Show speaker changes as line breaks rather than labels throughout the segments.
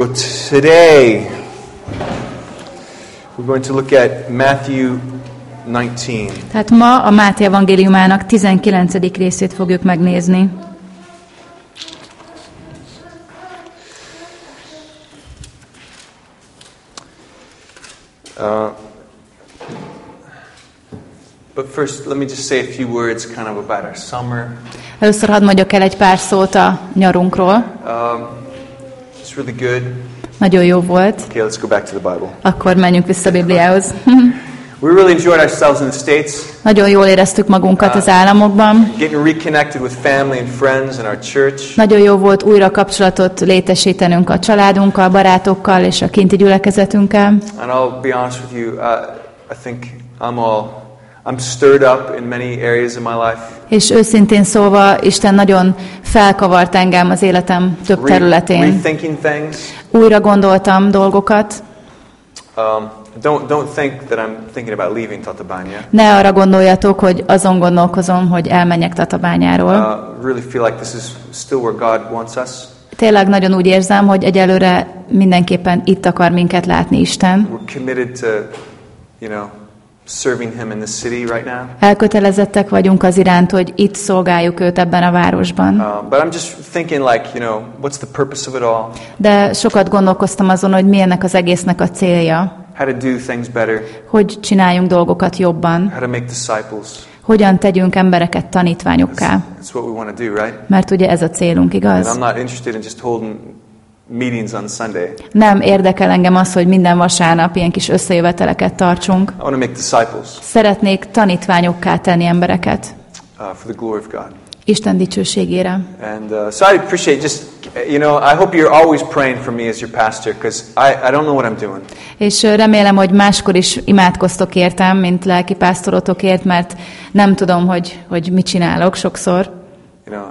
So today, we're going to look at Matthew 19.
Tehát ma a Máté evangéliumának 19. részét fogjuk megnézni.
Uh, but first, let me just say a few words kind of about our summer.
Először hadd mondjak el egy pár szót a nyarunkról.
Um, really good.
Nagyon jó volt.
Okay, let's go back to the Bible.
Akkor menjünk vissza a Bibliához.
We really enjoyed ourselves in the States,
Nagyon jól éreztük magunkat az államokban.
getting reconnected with family and friends and our church.
Nagyon jó volt újra kapcsolatot létesítenünk a családunkkal, barátokkal és a kinti gyülekezetünkkel.
And I'll be honest with you, uh, I think I'm all, I'm stirred up in many areas of my life.
És őszintén szólva, Isten nagyon felkavart engem az életem több területén.
rethinking things.
Újra gondoltam dolgokat.
Um, don't, don't think that I'm thinking about leaving Tatabánya.
Ne arra gondoljatok, hogy azon gondolkozom, hogy elmenjek Tatabányáról.
Uh, really feel like this is still where God wants us.
Tényleg nagyon úgy érzem, hogy egyelőre mindenképpen itt akar minket látni Isten.
We're committed to, you know, serving Him in the city right now.
Elkötelezettek vagyunk az iránt, hogy itt szolgáljuk őt ebben a városban.
Uh, but I'm just thinking, like, you know, what's the purpose of it all?
De sokat gondolkoztam azon, hogy mi ennek az egésznek a célja.
How to do things better,
Hogy csináljunk dolgokat jobban.
how to make disciples.
Hogyan tegyünk embereket tanítványokká.
That's what we want to do, right?
Mert ugye ez a célunk,
And
igaz?
I'm not interested in just holding meetings on Sunday.
Nem érdekel engem az, hogy minden vasárnap ilyen kis összejöveteleket tartsunk.
I want to make disciples
Szeretnék tanítványokká tenni embereket.
uh, for the glory of God.
Isten dicsőségére.
And uh, so I appreciate just, you know, I hope you're always praying for me as your pastor because I, I don't know what I'm doing.
És ö, remélem, hogy máskor is imádkoztok értem, mint lelki pásztorotokért, mert nem tudom, hogy, hogy mit csinálok sokszor.
You know,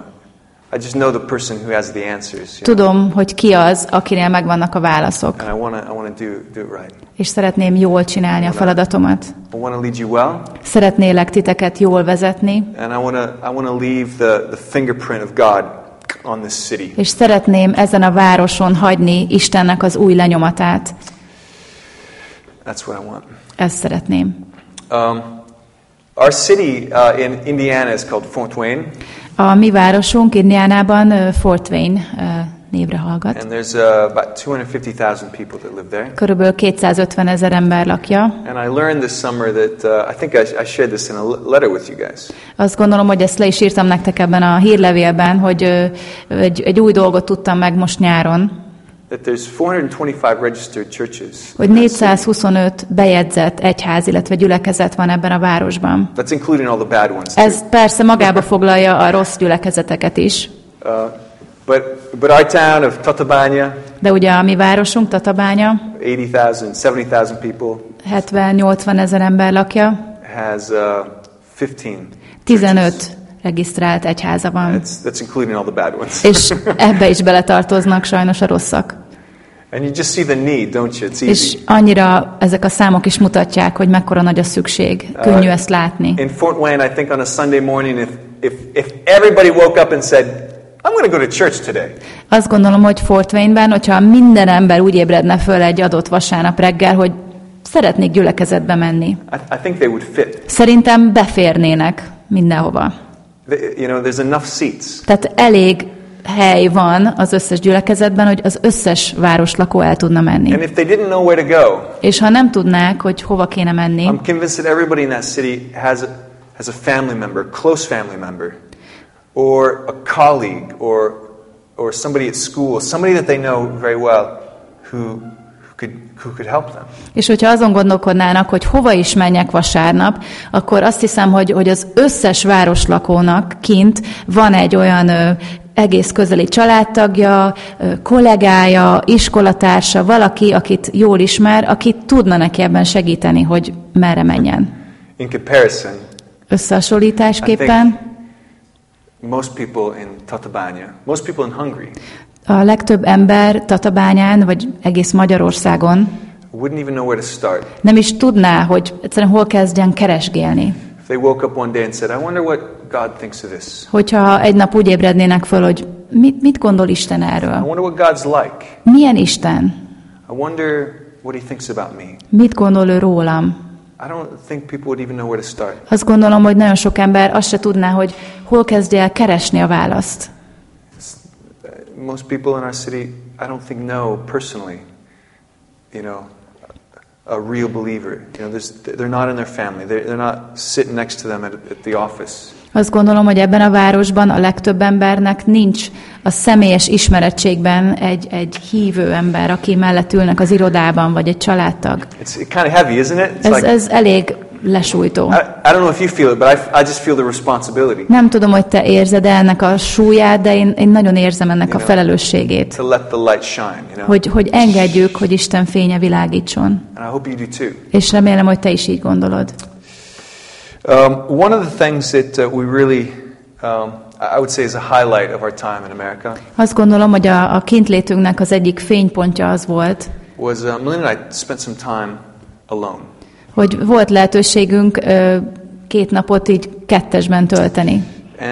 I just know the person who has the answers.
Tudom, hogy ki az, akinél megvannak a válaszok.
And I want to I wanna do, do it right.
És szeretném jól csinálni a feladatomat.
I want to lead you well,
Szeretnélek titeket jól vezetni,
and I want to I wanna leave the, the fingerprint of God on this city.
és szeretném ezen a városon hagyni Istennek az új lenyomatát.
That's what I want.
Ezt szeretném.
Um, our city uh, in Indiana is called Fort Wayne,
A mi városunk Indiánában Fort Wayne névre hallgat.
and there's uh, about 250,000 people that live there.
Körülbelül 250 ezer ember lakja.
And I learned this summer that uh, I think I, I shared this in a le- letter with you guys.
Azt gondolom, hogy ezt le is írtam nektek ebben a hírlevélben, hogy egy, egy új dolgot tudtam meg most nyáron,
That there's 425 registered churches.
hogy 425 bejegyzett egyház, illetve gyülekezet van ebben a városban.
That's including all the bad ones. Too.
Ez persze magába foglalja a rossz gyülekezeteket is,
Uh, but but our town of Tatabánya,
de ugye a mi városunk, Tatabánya,
80,000, 70,000 people,
70-80 ezer ember lakja,
has uh, 15.
15 regisztrált egyháza van,
That's that's including all the bad ones.
és ebbe is beletartoznak sajnos a rosszak.
And you just see the need, don't you? It's
És annyira ezek a számok is mutatják, hogy mekkora nagy a szükség. Könnyű ezt látni.
In Fort Wayne, I think on a Sunday morning, if if if everybody woke up and said, "I'm going to go to church today,"
Azt gondolom, hogy Fort Wayne-ben, hogyha minden ember úgy ébredne föl egy adott vasárnap reggel, hogy szeretnék gyülekezetbe menni.
I, I think they would fit.
Szerintem beférnének mindenhova.
You know, there's enough seats.
Tehát elég hely van az összes gyülekezetben, hogy az összes városlakó el tudna menni.
And if they didn't know where to go,
És ha nem tudnák, hogy hova kéne menni,
I'm convinced that everybody in that city has a, has a family member, close family member, or a colleague, or or somebody at school, somebody that they know very well, who who could help them.
És hogyha azon gondolkodnának, hogy hova is menjek vasárnap, akkor azt hiszem, hogy, hogy az összes városlakónak kint van egy olyan ö, egész közeli családtagja, ö, kollégája, iskolatársa, valaki, akit jól ismer, aki tudna neki ebben segíteni, hogy merre menjen.
In comparison,
Összehasonlításképpen
most people in Tatabánya, most people in Hungary,
a legtöbb ember Tatabányán, vagy egész Magyarországon
wouldn't even know where to start.
nem is tudná, hogy egyszerűen hol kezdjen keresgélni.
They woke up one day and said, "I wonder what God thinks of this,"
Hogyha egy nap úgy ébrednének föl, hogy mit, mit gondol Isten
I
erről?
wonder what God's like.
Milyen Isten?
I wonder what He thinks about me.
Mit gondol ő rólam?
I don't think people would even know where to start.
Azt gondolom, hogy nagyon sok ember azt se tudná, hogy hol kezdje el keresni a választ.
Most people in our city, I don't think know personally, you know, a real believer. You know, they're not in their family. They're, they're not sitting next to them at, at the office.
Azt gondolom, hogy ebben a városban a legtöbb embernek nincs a személyes ismerettségben egy, egy hívő ember, aki mellett ülnek az irodában, vagy egy családtag.
It's kind of heavy, isn't it? It's
Ez,
like,
ez elég lesújtó.
I, I don't know if you feel it, but I, I just feel the responsibility
Nem tudom, hogy te érzed -e ennek a súlyát, de én, én nagyon érzem ennek a felelősségét.
to let the light shine, you know.
Hogy, hogy engedjük, hogy Isten fénye világítson.
And I hope you do too.
És remélem, hogy te is így gondolod.
Um, one of the things that uh, we really, um, I would say, is a highlight of our time in America
Azt gondolom, hogy a, a kintlétünknek az egyik fénypontja az volt,
was uh, Melinda and I spent some time alone.
Hogy volt lehetőségünk két napot így kettesben tölteni.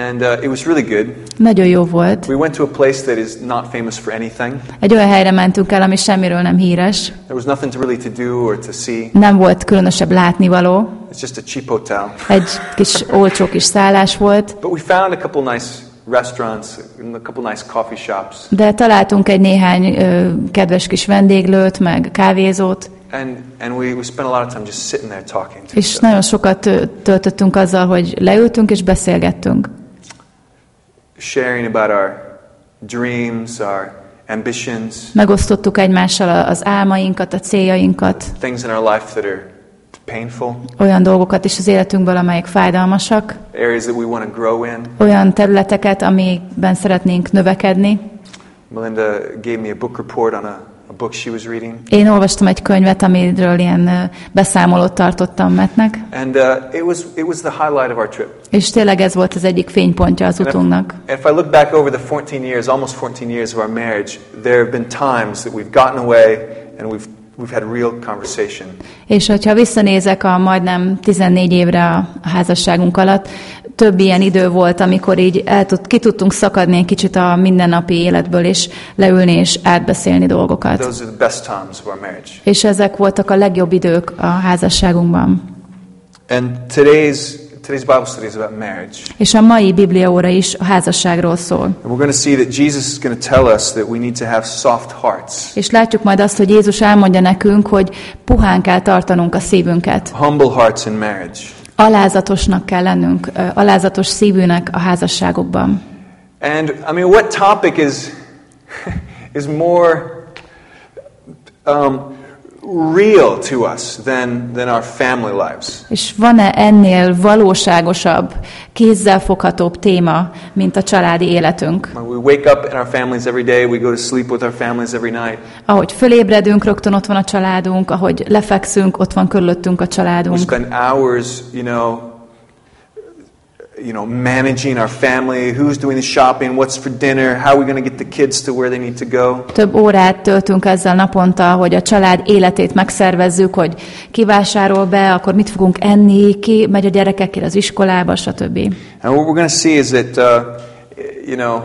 And uh, it was really good.
Nagyon jó volt.
We went to a place that is not famous for anything.
Egy olyan helyre mentünk el, ami semmiről nem híres.
There was nothing to really to do or to see.
Nem volt különösebb látnivaló.
It's just a cheap hotel.
Egy kis olcsó kis szállás volt.
But we found a couple nice restaurants and a couple nice coffee shops.
De találtunk egy néhány ö, kedves kis vendéglőt, meg kávézót,
And, and we, we spent a lot of time just sitting there talking to
és nagyon sokat töltöttünk azzal, hogy leültünk és beszélgettünk.
sharing about our dreams, our ambitions,
Megosztottuk egymással az álmainkat, a céljainkat,
things in our life that are painful,
olyan dolgokat is az életünkből, amelyek fájdalmasak,
areas that we want to grow in.
olyan területeket, amikben szeretnénk növekedni.
Melinda gave me a book report on a book she was reading.
Én olvastam egy könyvet, amiről ilyen beszámolót tartottam Metnek,
And uh, it, was, it was the highlight of our trip.
és tényleg ez volt az egyik fénypontja az
And if,
utunknak.
if I look back over the 14 years, almost 14 years of our marriage, there have been times that we've gotten away and we've, we've had real conversation.
És hogyha visszanézek a majdnem 14 évre a házasságunk alatt, több ilyen idő volt, amikor így el tud, ki tudtunk szakadni egy kicsit a mindennapi életből, és leülni és átbeszélni dolgokat.
Those are the best times of our marriage.
És ezek voltak a legjobb idők a házasságunkban.
And today's, today's Bible study is about marriage.
És a mai Biblia óra is a házasságról szól.
And we're going to see that Jesus is going to tell us that we need to have soft hearts,
És látjuk majd azt, hogy Jézus elmondja nekünk, hogy puhán kell tartanunk a szívünket.
humble hearts in marriage.
Alázatosnak kell lennünk, alázatos szívűnek a házasságokban.
And I mean, what topic is, is more um, real to us than, than our family lives?
És van-e ennél valóságosabb, kézzelfoghatóbb téma, mint a családi életünk?
We wake up in our families every day, we go to sleep with our families every night.
Ahogy fölébredünk, rögtön ott van a családunk, ahogy lefekszünk, ott van körülöttünk a
We
családunk.
spend hours, you know, you know, managing our family. Who's doing the shopping? What's for dinner? How are we going to get the kids to where they need to go?
Több órát töltünk ezzel naponta, hogy a család életét megszervezzük, hogy ki vásárol be, akkor mit fogunk enni, ki megy a gyerekekkel az iskolába, stb.
And what we're going to see is that, uh, you know,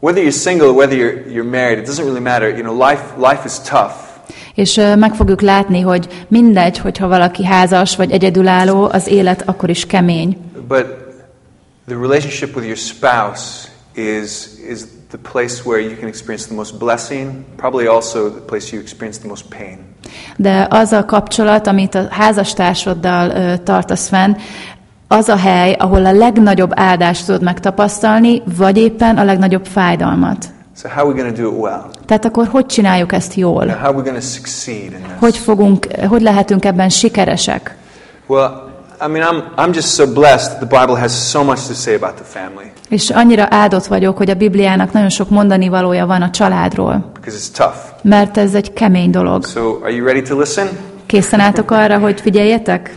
whether you're single whether you're, you're married, it doesn't really matter. You know, life, life is tough.
És meg fogjuk látni, hogy mindegy, hogyha valaki házas vagy egyedülálló, az élet akkor is kemény.
But the relationship with your spouse is, is the place where you can experience the most blessing, probably also the place you experience the most pain.
De az a kapcsolat, amit a házastársaddal ö, tartasz fenn, az a hely, ahol a legnagyobb áldást tudod megtapasztalni, vagy éppen a legnagyobb fájdalmat.
So how are we going to do it well?
Tehát akkor hogy csináljuk ezt
Now,
jól?
how are we going to succeed in this?
Hogy, fogunk, hogy lehetünk ebben sikeresek?
Well, I mean, I'm, I'm just so blessed that the Bible has so much to say about the family
És annyira áldott vagyok, hogy a Bibliának nagyon sok mondani valója van a családról,
because it's tough.
mert ez egy kemény dolog.
So, are you ready to listen?
Készen álltok arra, hogy figyeljetek?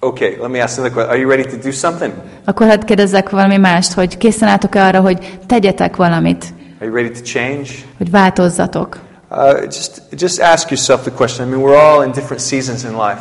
Okay, let me ask another question. Are you ready to do something?
Akkor hát kérdezzek valami mást, hogy készen álltok-e arra, hogy tegyetek valamit,
Are you ready to change?
hogy változzatok?
Uh, just, just ask yourself the question. I mean, we're all in different seasons in life.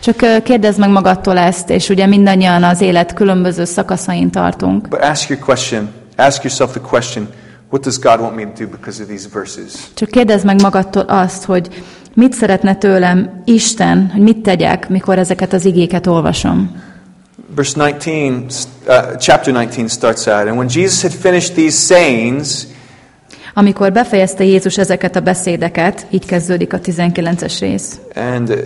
Csak kérdezd meg magadtól ezt, és ugye mindannyian az élet különböző szakaszain tartunk.
But ask your question ask yourself the question what does God want me to do because of these verses?
Csak kérdezd meg magadtól azt, hogy mit szeretne tőlem Isten, hogy mit tegyek, mikor ezeket az igéket olvasom.
Verse 19, uh, chapter 19 starts out, and when Jesus had finished these sayings,
Amikor befejezte Jézus ezeket a beszédeket, így kezdődik a 19-es rész.
and uh,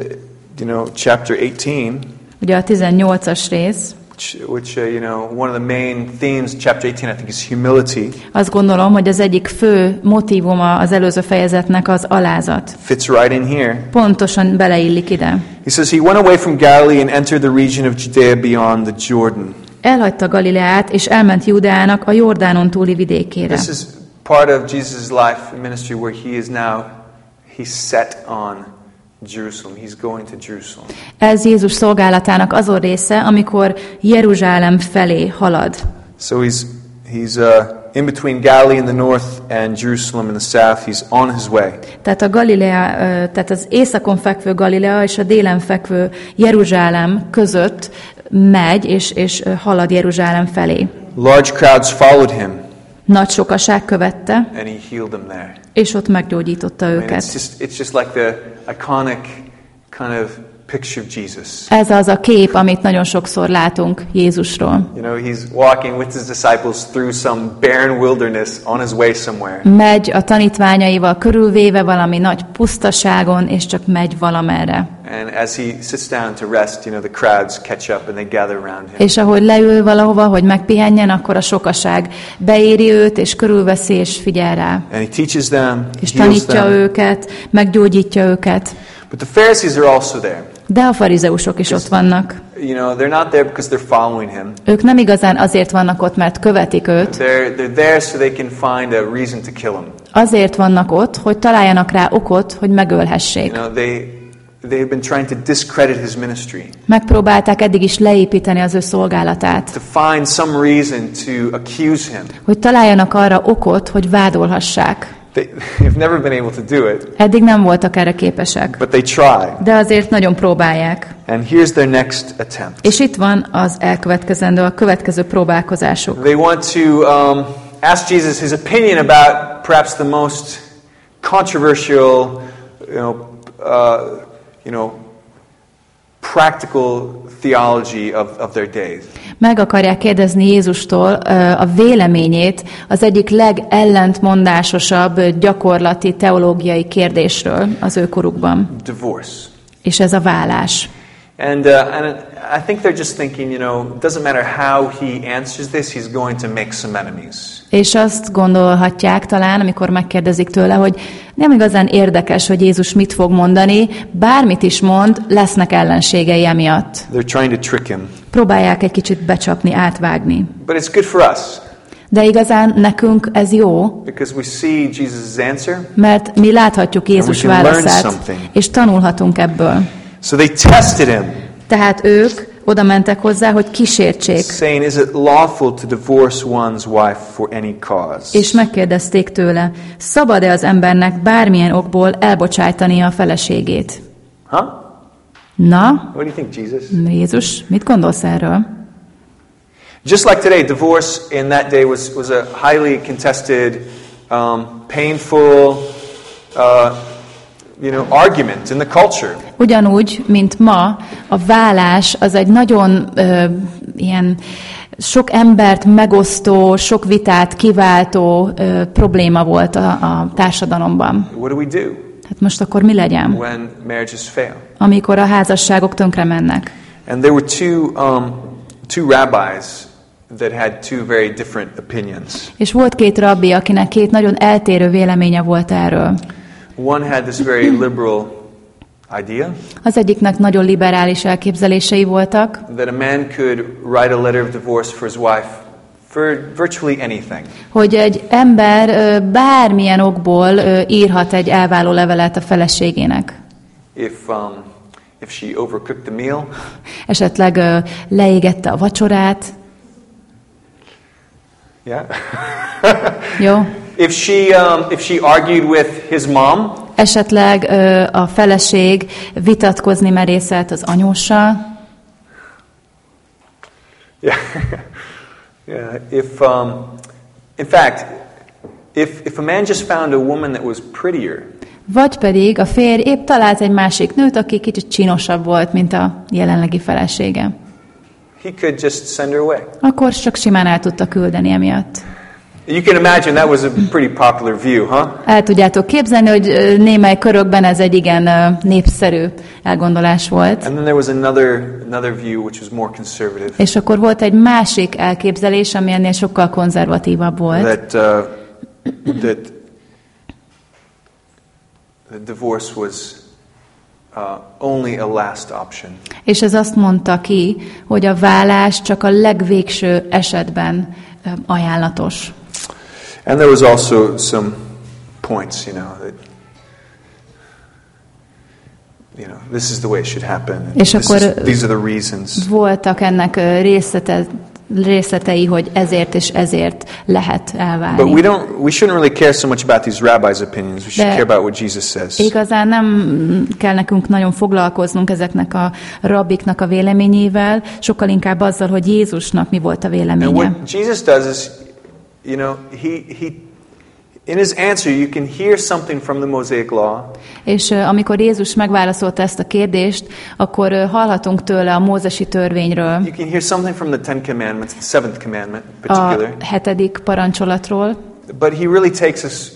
you know, chapter 18,
Ugye a 18-as rész,
which, which uh, you know, one of the main themes, chapter 18, I think, is humility,
azt gondolom, hogy az egyik fő motívuma az előző fejezetnek az alázat.
fits right in here.
Pontosan beleillik ide.
He says, He went away from Galilee and entered the region of Judea beyond the Jordan.
Elhagyta Galileát, és elment Judeának a Jordánon túli vidékére.
This is part of Jesus' life and ministry where he is now, he's set on Jerusalem. He's going to Jerusalem.
Ez Jézus szolgálatának azon része, amikor Jeruzsálem felé halad.
So he's, he's uh, in between Galilee in the north and Jerusalem in the south. He's on his way.
Tehát, a Galilea, ö, tehát az északon fekvő Galilea és a délen fekvő Jeruzsálem között megy, és, és ö, halad Jeruzsálem felé.
Large crowds followed him,
Nagy sokaság követte,
and he healed them there.
és ott meggyógyította
I mean, it's
őket.
just, it's just like the iconic kind of picture of Jesus.
Ez az a kép, amit nagyon sokszor látunk Jézusról.
You know, he's walking with his disciples through some barren wilderness on his way somewhere.
Megy a tanítványaival körülvéve valami nagy pusztaságon, és csak megy valamerre.
And as he sits down to rest, you know, the crowds catch up and they gather around him.
És ahogy leül valahova, hogy megpihenjen, akkor a sokaság beéri őt, és körülveszi, és figyel rá.
And he teaches them,
És tanítja
them.
őket, meggyógyítja őket.
But the Pharisees are also there.
De a farizeusok is ott vannak.
You know, they're not there because they're following him.
Ők nem igazán azért vannak ott, mert követik őt.
They're, they're there so they can find a reason to kill him.
Azért vannak ott, hogy találjanak rá okot, hogy
You
megölhessék.
know, they, they've been trying to discredit his ministry,
Megpróbálták eddig is leépíteni az ő szolgálatát.
to find some reason to accuse him.
Hogy találjanak arra okot, hogy vádolhassák.
They, they've never been able to do it,
Eddig nem voltak erre képesek.
but they try.
De azért nagyon próbálják.
And here's their next attempt.
És itt van az elkövetkezendő, a következő próbálkozásuk.
They want to um, ask Jesus his opinion about perhaps the most controversial, you know, uh, you know, practical theology of, of their days.
Meg akarják kérdezni Jézustól a véleményét az egyik legellentmondásosabb gyakorlati teológiai kérdésről az ő korukban.
Divorce.
És ez a vállás.
And, uh, and I think they're just thinking, you know, doesn't matter how he answers this, he's going to make some enemies.
És azt gondolhatják talán, amikor megkérdezik tőle, hogy nem igazán érdekes, hogy Jézus mit fog mondani, bármit is mond, lesznek ellenségei emiatt.
They're trying to trick him.
Próbálják egy kicsit becsapni, átvágni.
But it's good for us
De igazán nekünk ez jó,
answer.
mert mi láthatjuk Jézus válaszát, és tanulhatunk ebből.
So they tested him,
Tehát ők oda mentek hozzá, hogy kísértsék,
saying, Is it lawful to divorce one's wife for any cause?
és megkérdezték tőle, szabad-e az embernek bármilyen okból elbocsájtania a feleségét?
Huh?
Na,
What do you think, Jesus?
Jézus, mit gondolsz erről?
Just like today, divorce in that day was, was a highly contested, um, painful, uh, you know, argument in the culture.
Ugyanúgy, mint ma, a vállás az egy nagyon ö, ilyen sok embert megosztó, sok vitát kiváltó ö, probléma volt a, a társadalomban.
What do we do
Hát most akkor mi legyen,
when marriages fail?
amikor a házasságok tönkre mennek?
And there were two, um, two rabbis that had two very different opinions.
És volt két rabbi, akinek két nagyon eltérő véleménye volt erről.
One had this very liberal idea
Az egyiknek nagyon liberális elképzelései voltak,
that a man could write a letter of divorce for his wife for virtually anything.
hogy egy ember bármilyen okból írhat egy elváló levelet a feleségének.
If, um, if she overcooked the meal,
Esetleg leégette a vacsorát,
yeah.
jó?
If she, um, if she argued with his mom,
Esetleg ö, a feleség vitatkozni merészelt az anyóssal,
yeah, yeah. If, um, In fact, if, if a man just found a woman that was prettier,
Vagy pedig a férj épp talált egy másik nőt, aki kicsit csinosabb volt, mint a jelenlegi felesége.
he could just send her away.
Akkor csak simán el tudta küldeni emiatt.
You can imagine that was a pretty popular view, huh?
El tudjátok képzelni, hogy némely körökben ez egy igen népszerű elgondolás volt.
And then there was another another view which was more conservative
És akkor volt egy másik elképzelés, ami ennél sokkal konzervatívabb volt,
that uh, that the divorce was uh, only a last option.
és ez azt mondta ki, hogy a vállás csak a legvégső esetben ajánlatos.
And there was also some points, you know, that you know this is the way it should happen. and
És akkor,
is- these are the reasons.
Voltak ennek részlete, részletei, hogy ezért és ezért lehet
But
elválni.
we don't. We shouldn't really care so much about these rabbis' opinions. We should
De-
care about what Jesus says.
Igazán nem kell nekünk nagyon foglalkoznunk ezeknek a rabbiknak a véleményével, sokkal inkább azzal, hogy Jézusnak mi volt a
And
véleménye.
what Jesus does is, you know, he he. In his answer, you can hear something from the Mosaic Law,
És ö, amikor Jézus megválaszolta ezt a kérdést, akkor ö, hallhatunk tőle a mózesi törvényről,
you can hear something from the Ten Commandments, the seventh commandment in
a
particular.
hetedik parancsolatról,
But he really takes us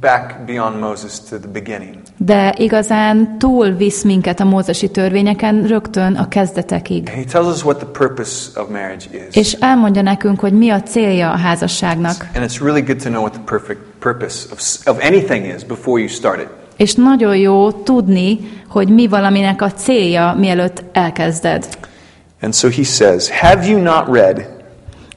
back beyond Moses to the beginning.
de igazán túl visz minket a mózesi törvényeken rögtön a kezdetekig.
And he tells us what the purpose of marriage is.
És elmondja nekünk, hogy mi a célja a házasságnak.
And it's really good to know what the perfect purpose of, of anything is before you start it.
És nagyon jó tudni, hogy mi valaminek a célja, mielőtt elkezded.
And so he says, Have you not read?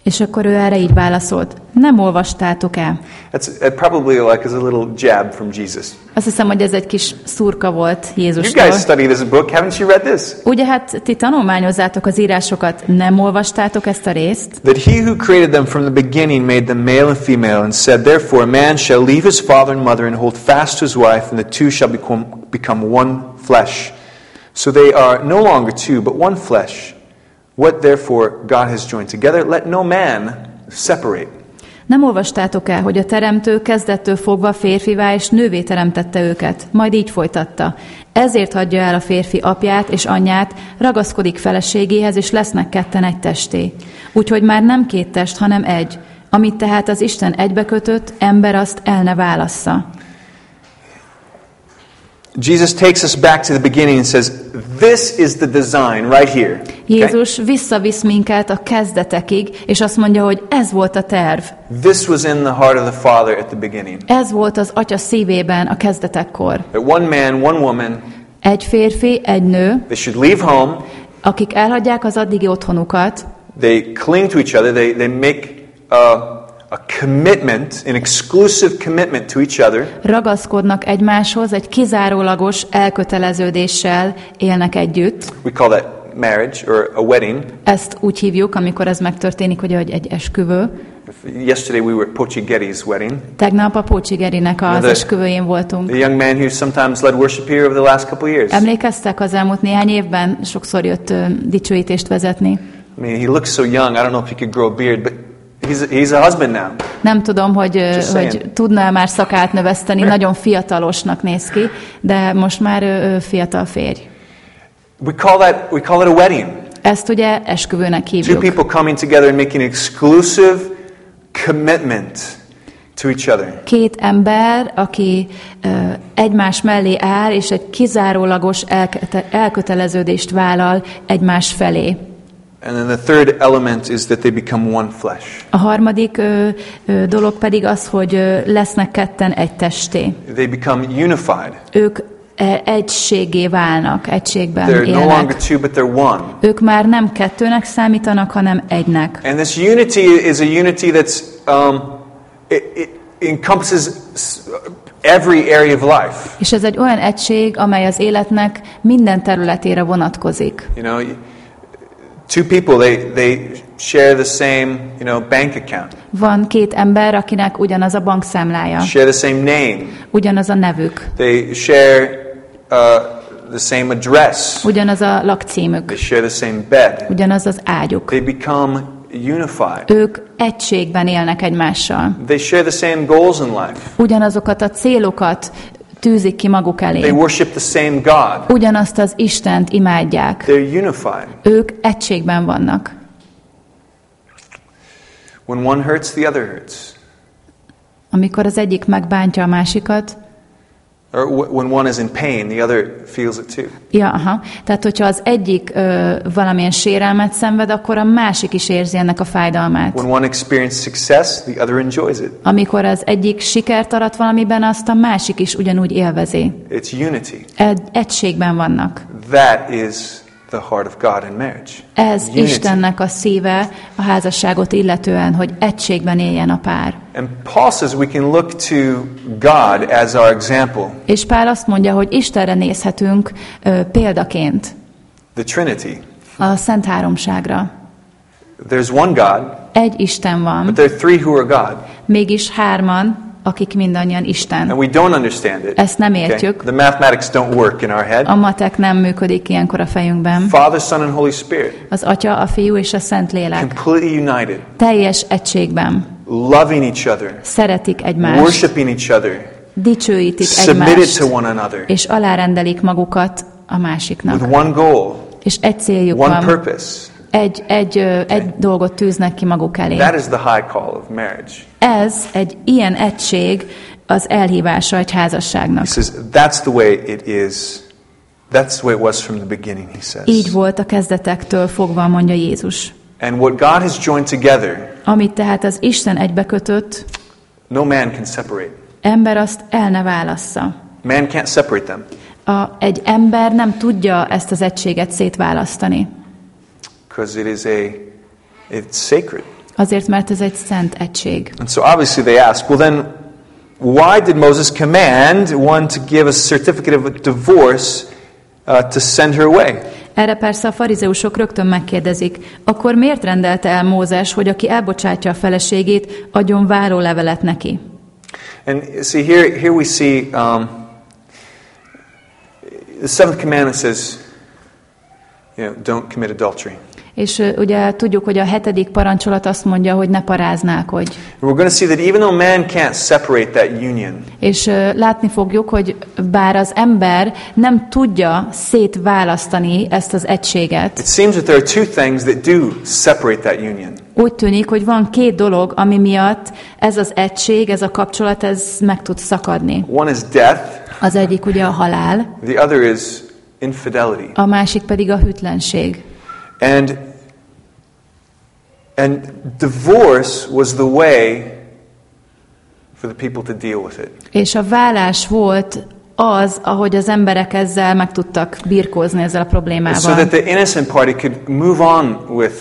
És akkor ő erre így válaszolt. Nem olvastátok el?
That's probably like as a little jab from Jesus.
Azt hiszem, hogy ez egy kis szurka volt
You
Jézustól.
guys study this book. Haven't you read this?
Ugye hát ti tanulmányozzátok az írásokat, nem olvastátok ezt a részt?
That he who created them from the beginning made them male and female, and said, Therefore, a man shall leave his father and mother and hold fast to his wife, and the two shall become, become one flesh. So they are no longer two, but one flesh. What therefore God has joined together, let no man separate.
Nem olvastátok el, hogy a teremtő kezdettől fogva férfivá és nővé teremtette őket, majd így folytatta. Ezért hagyja el a férfi apját és anyját, ragaszkodik feleségéhez, és lesznek ketten egy testé. Úgyhogy már nem két test, hanem egy. Amit tehát az Isten egybekötött, ember azt el ne válassza.
Jesus takes us back to the beginning and says, This is the design right here. Okay?
Jézus visszavisz minket a kezdetekig, és azt mondja, hogy ez volt a terv.
This was in the heart of the Father at the beginning.
Ez volt az atya szívében a kezdetekkor.
That one man, one woman,
Egy férfi, egy nő,
they should leave home,
akik elhagyják az addigi otthonukat,
they cling to each other, they, they make a, a commitment, an exclusive commitment to each other,
ragaszkodnak egymáshoz, egy kizárólagos elköteleződéssel élnek együtt.
we call that marriage or a wedding.
Ezt úgy hívjuk, amikor ez megtörténik, hogy egy- esküvő.
Yesterday we were at Pochi Getty's wedding.
Tegnap a Pócsi Gerinek az
De-
esküvőjén voltunk.
The young man who sometimes led worship here over the last couple years.
Emlékeztek az elmúlt néhány évben? Sokszor jött ö, dicsőítést vezetni.
I mean, he looks so young. I don't know if he could grow a beard, but he's he's a husband now.
Nem tudom, hogy,
Just
hogy tudna már szakát növeszteni, nagyon fiatalosnak néz ki, de most már ö, ö, fiatal férj.
We call that we call it a wedding.
Ezt ugye esküvőnek
Two
hívjuk.
people coming together and making exclusive commitment to each other.
Két ember, aki ö, egymás mellé áll, és egy kizárólagos elköteleződést vállal egymás felé.
And then the third element is that they become one flesh.
A harmadik ö, ö, dolog pedig az, hogy ö, lesznek ketten egy testé.
They become unified.
Ők e, egységé válnak, egységben
They're no longer
élnek.
two, but they're one.
Ők már nem kettőnek számítanak, hanem egynek.
And this unity is a unity that's um, it, it encompasses every area of life.
És ez egy olyan egység, amely az életnek minden területére vonatkozik.
You know, two people they they share the same you know bank account,
Van két ember, akinek ugyanaz a bankszámlája,
share the same name,
ugyanaz a nevük,
they share uh, the same address,
ugyanaz a lakcímük,
they share the same bed.
ugyanaz az ágyuk.
They become unified.
Ők egységben élnek egymással.
They share the same goals in life.
Ugyanazokat a célokat tűzik ki maguk
They
elé.
worship the same God.
Ugyanazt az Istent imádják.
They're unified.
Ők egységben vannak.
When one hurts, the other hurts.
Amikor az egyik megbántja a másikat,
Or wh- when one is in pain, the other feels it too.
ja, aha. Tehát, hogyha az egyik ö, valamilyen sérelmet szenved, akkor a másik is érzi ennek a fájdalmát.
When one experiences success, the other enjoys it.
Amikor az egyik sikert arat valamiben, azt a másik is ugyanúgy élvezi.
It's unity.
Egy, egységben vannak.
That is the heart of God in marriage.
Ez
Unity.
Istennek a szíve a házasságot illetően, hogy egységben éljen a pár.
And Paul says we can look to God as our example,
És Pál azt mondja, hogy Istenre nézhetünk ö, példaként
the Trinity.
a Szent Háromságra.
There's one God,
Egy Isten
but
van,
there are three who are God.
mégis hárman, akik mindannyian Isten.
And we don't understand it.
Ezt nem értjük.
The mathematics don't work in our head.
A matek nem működik ilyenkor a fejünkben.
Father, Son, and Holy Spirit,
Az Atya, a Fiú és a Szent Lélek
completely united,
teljes egységben
loving each other,
szeretik egymást,
worshiping each other,
dicsőítik egymást,
to one another,
és alárendelik magukat a másiknak.
with one goal,
És egy céljuk
one
van,
purpose.
egy, egy, ö, egy dolgot tűznek ki maguk elé.
That is the high call of marriage.
Ez egy ilyen egység az elhívása egy
He
házasságnak.
says, that's the way it is. That's the way it was from the beginning, he says.
Így volt a kezdetektől fogva, mondja Jézus.
And what God has joined together,
Amit tehát az Isten egybekötött,
no man can separate.
ember azt el ne válassza.
Man can't separate them
A, egy ember nem tudja ezt az egységet szétválasztani.
because it is a, it's sacred.
Azért, mert ez egy szent egység.
And so obviously they ask, well then, why did Moses command one to give a certificate of divorce uh, to send her away?
Erre persze a farizeusok rögtön megkérdezik, akkor miért rendelte el Mózes, hogy aki elbocsátja a feleségét, adjon várólevelet neki?
And see, here, here we see um, the seventh commandment says, you know, don't commit adultery.
És ugye tudjuk, hogy a hetedik parancsolat azt mondja, hogy ne paráználkodj.
And we're going to see that even though man can't separate that union,
És látni fogjuk, hogy bár az ember nem tudja szétválasztani ezt az egységet,
it seems that there are two things that do separate that union.
úgy tűnik, hogy van két dolog, ami miatt ez az egység, ez a kapcsolat, ez meg tud szakadni.
One is death,
Az egyik ugye a halál,
the other is infidelity.
a másik pedig a hűtlenség.
And and divorce was the way for the people to deal with it.
És a vállás volt az, ahogy az emberek ezzel meg tudtak birkózni ezzel a
So
problémával.
that the innocent party could move on with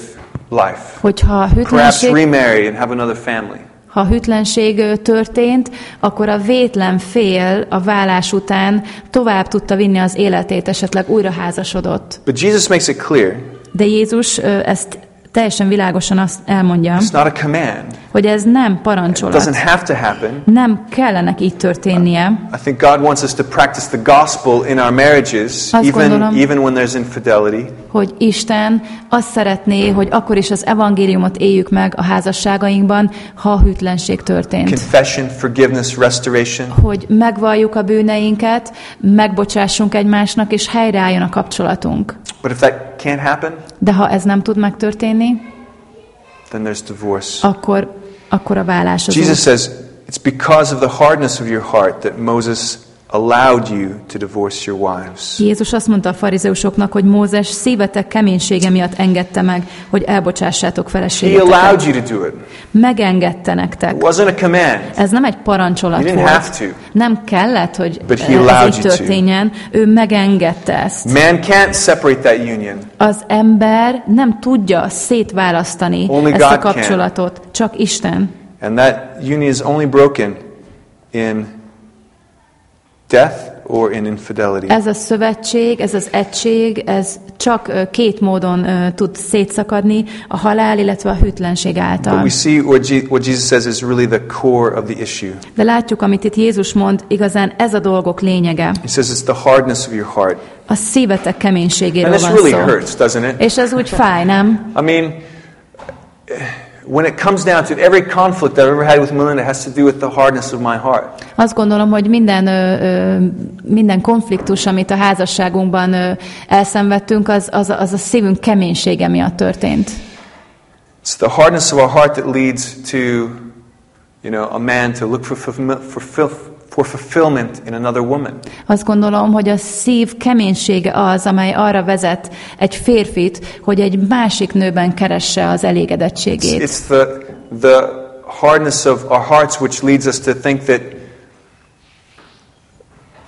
life.
Hogyha a
Perhaps
hűtlenség,
remarry and have another family.
ha a hűtlenség történt, akkor a vétlen fél a vállás után tovább tudta vinni az életét, esetleg újra házasodott.
But Jesus makes it clear
De Jézus ezt teljesen világosan azt elmondja,
it's not a command.
hogy ez nem
It doesn't
parancsolat.
have to happen.
Nem kellenek így történnie.
I think God wants us to practice the gospel in our marriages,
Azt
even,
gondolom-
even when there's infidelity.
hogy Isten azt szeretné, hogy akkor is az evangéliumot éljük meg a házasságainkban, ha hűtlenség történt.
Confession, forgiveness, restoration.
Hogy megvalljuk a bűneinket, megbocsássunk egymásnak, és helyreálljon a kapcsolatunk.
But if that can't happen,
De ha ez nem tud megtörténni,
then there's divorce.
akkor, akkor a vállás az
Jesus says it's because of the hardness of your heart that Moses allowed you to divorce your wives.
Jézus azt mondta a farizeusoknak, hogy Mózes szívetek keménysége miatt engedte meg, hogy elbocsássátok
He allowed
feleségeteket.
you to do it.
Megengedte nektek.
It wasn't a command.
Ez nem egy parancsolat
You didn't
volt.
have to.
Nem kellett, hogy
But he
ez
allowed
így
you to.
történjen. Ő megengedte ezt.
Man can't separate that union.
Az ember nem tudja szétválasztani
Only
ezt a
God can.
kapcsolatot, csak Isten.
And that union is only broken in death or in infidelity.
Ez a szövetség, ez az egység, ez csak két módon ö, tud szétszakadni, a halál, illetve a hűtlenség
But
által.
we see what, Je- what Jesus says is really the core of the issue.
De látjuk, amit itt Jézus mond, igazán ez a dolgok lényege.
He says it's the hardness of your heart.
A szívetek keménységéről van
really
szó.
hurts, doesn't it?
És ez úgy fáj, nem?
I mean, when it comes down to it, every conflict I've ever had with Melinda has to do with the hardness of my heart.
Azt gondolom, hogy minden, ö, ö, minden konfliktus, amit a házasságunkban ö, elszenvedtünk, az, az, az a szívünk keménysége miatt történt.
It's the hardness of our heart that leads to, you know, a man to look for, for, fulfill- for fulfillment in another woman.
Azt gondolom, hogy a szív keménysége az, amely arra vezet egy férfit, hogy egy másik nőben keresse az elégedettségét.
It's the, the hardness of our hearts which leads us to think that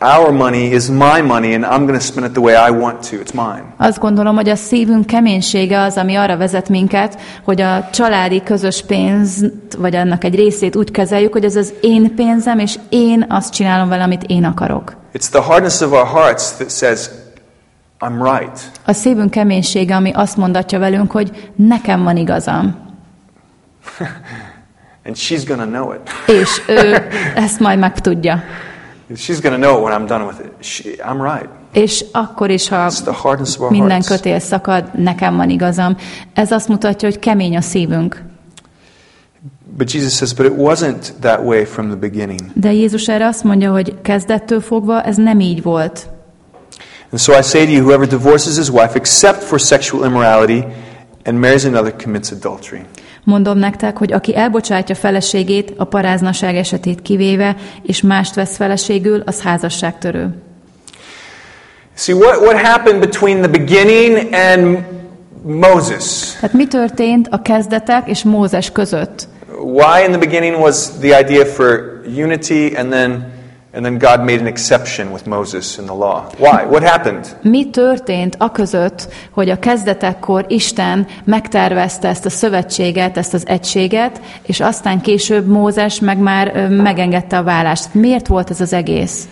our money is my money and I'm going to spend it the way I want to. It's mine.
Azt gondolom, hogy a szívünk keménysége az, ami arra vezet minket, hogy a családi közös pénzt, vagy annak egy részét úgy kezeljük, hogy ez az én pénzem, és én azt csinálom vele, amit én akarok.
It's the hardness of our hearts that says, I'm right.
A szívünk keménysége, ami azt mondatja velünk, hogy nekem van igazam.
And she's to know it.
És ő ezt majd megtudja.
She's going to know when I'm done with it. She, I'm right.
És akkor is, ha
It's the hardness of our
minden kötél szakad, nekem van igazam. Ez azt mutatja, hogy kemény a szívünk.
But Jesus says, but it wasn't that way from the beginning.
De Jézus erre azt mondja, hogy kezdettől fogva ez nem így volt.
And so I say to you, whoever divorces his wife except for sexual immorality and marries another commits adultery.
Mondom nektek, hogy aki elbocsátja feleségét, a paráznaság esetét kivéve, és mást vesz feleségül, az házasságtörő.
See, what, what happened between the beginning and Moses?
Tehát mi történt a kezdetek és Mózes között?
Why in the beginning was the idea for unity and then, and then God made an exception with Moses in the law? Why? What happened?
Mi történt a között, hogy a kezdetekkor Isten megtervezte ezt a szövetséget, ezt az egységet, és aztán később Mózes meg már megengedte a vállást. Miért volt ez az egész?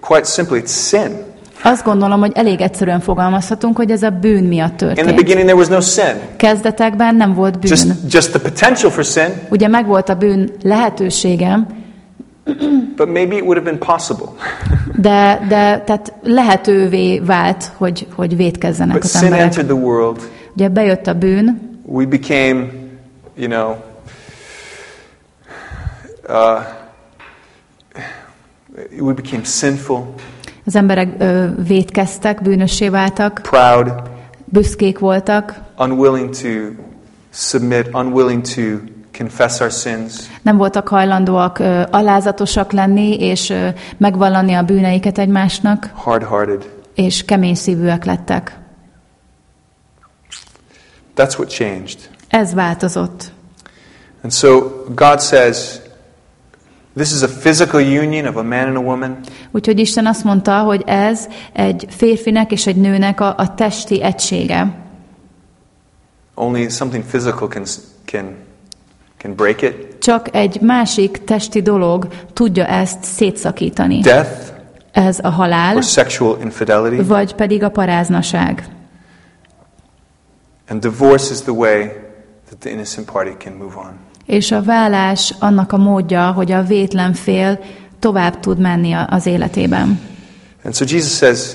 Quite simply, it's sin.
Azt gondolom, hogy elég egyszerűen fogalmazhatunk, hogy ez a bűn miatt
In the
történt.
beginning, there was no sin.
Kezdetekben nem volt bűn.
Just, just the potential for sin,
Ugye megvolt a bűn lehetőségem,
but maybe it would have been possible.
de, de tehát lehetővé vált, hogy, hogy védkezzenek
But
az
sin
emberek.
entered the world.
Ugye bejött a bűn,
We became, you know, uh, we became sinful,
az emberek ö, védkeztek, bűnössé váltak,
proud,
büszkék voltak,
unwilling to submit, unwilling to confess our sins.
nem voltak hajlandóak ö, alázatosak lenni, és ö, megvallani a bűneiket egymásnak,
hard hearted.
és kemény szívűek lettek.
That's what changed.
Ez változott.
And so God says, this is a physical union of a man and a woman.
Úgyhogy Isten azt mondta, hogy ez egy férfinek és egy nőnek a, a testi egysége.
Only something physical can, can, can break it.
Csak egy másik testi dolog tudja ezt szétszakítani.
Death
Ez a halál,
or sexual infidelity.
vagy pedig a paráznaság.
And divorce is the way that the innocent party can move on.
És a vállás annak a módja, hogy a vétlen fél tovább tud menni az életében.
And so Jesus says,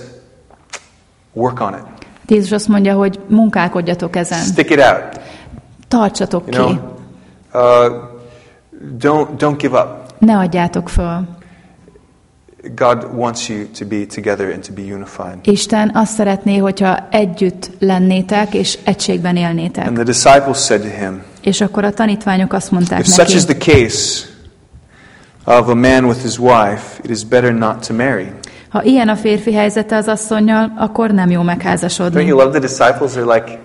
work on it.
Jézus azt mondja, hogy munkálkodjatok ezen,
Stick it out.
tartsatok
You
ki,
know, uh, don't don't give up.
ne adjátok föl.
God wants you to be together and to be unified.
Isten azt szeretné, hogyha együtt lennétek és egységben élnétek.
And the disciples said to him,
És akkor a tanítványok azt mondták
If such is
neki,
the case of a man with his wife, it is better not to marry.
ha ilyen a férfi helyzete az asszonynal, akkor nem jó
Don't
megházasodni.
you love the disciples? They're like,